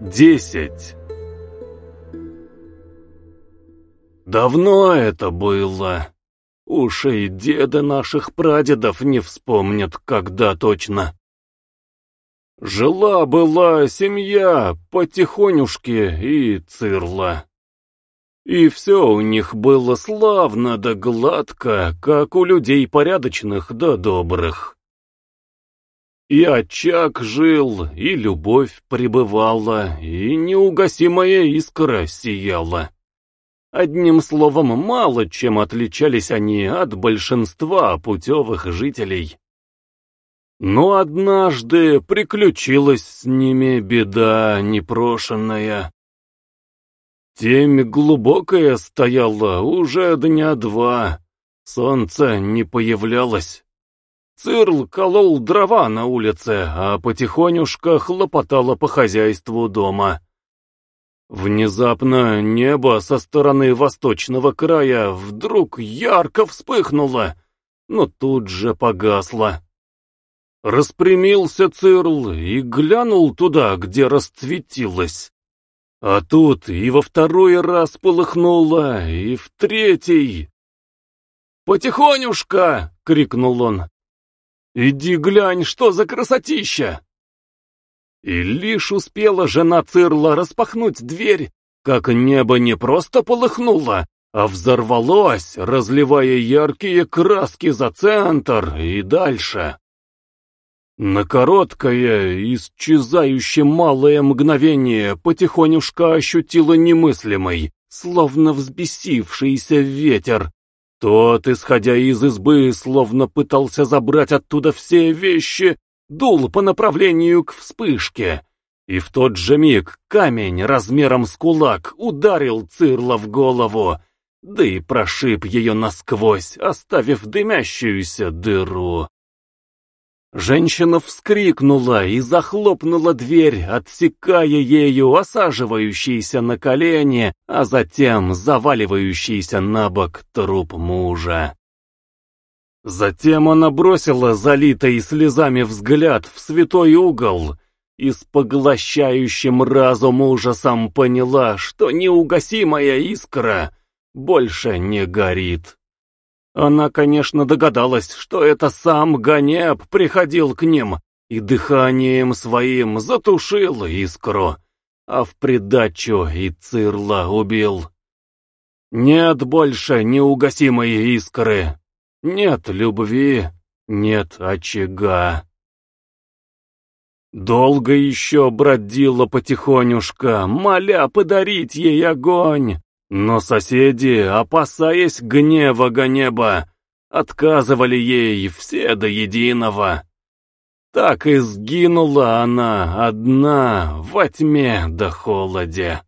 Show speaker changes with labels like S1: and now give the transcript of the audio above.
S1: Десять. Давно это было. Уж и деды наших прадедов не вспомнят, когда точно. Жила-была семья потихонюшки и цирла. И все у них было славно да гладко, как у людей порядочных да добрых. И очаг жил, и любовь пребывала, и неугасимая искра сияла. Одним словом, мало чем отличались они от большинства путевых жителей. Но однажды приключилась с ними беда непрошенная. Темь глубокая стояла уже дня два, солнце не появлялось. Цирл колол дрова на улице, а потихонюшку хлопотала по хозяйству дома. Внезапно небо со стороны восточного края вдруг ярко вспыхнуло, но тут же погасло. Распрямился Цирл и глянул туда, где расцветилось. А тут и во второй раз полыхнуло, и в третий. «Потихонюшка!» — крикнул он. «Иди глянь, что за красотища!» И лишь успела жена Цирла распахнуть дверь, как небо не просто полыхнуло, а взорвалось, разливая яркие краски за центр и дальше. На короткое, исчезающе малое мгновение потихонюшку ощутила немыслимый, словно взбесившийся ветер, тот, исходя из избы, словно пытался забрать оттуда все вещи, дул по направлению к вспышке. И в тот же миг камень размером с кулак ударил Цирла в голову, да и прошиб ее насквозь, оставив дымящуюся дыру. Женщина вскрикнула и захлопнула дверь, отсекая ею осаживающийся на колени, а затем заваливающийся на бок труп мужа. Затем она бросила залитый слезами взгляд в святой угол и с поглощающим разум ужасом поняла, что неугасимая искра больше не горит. Она, конечно, догадалась, что это сам Ганеб приходил к ним и дыханием своим затушил искру, а в придачу и Цирла убил. Нет больше неугасимой искры, нет любви, нет очага. Долго еще бродила потихонюшка, моля подарить ей огонь, но соседи, опасаясь гнева Ганеба, отказывали ей все до единого. Так и сгинула она одна во тьме да холоде.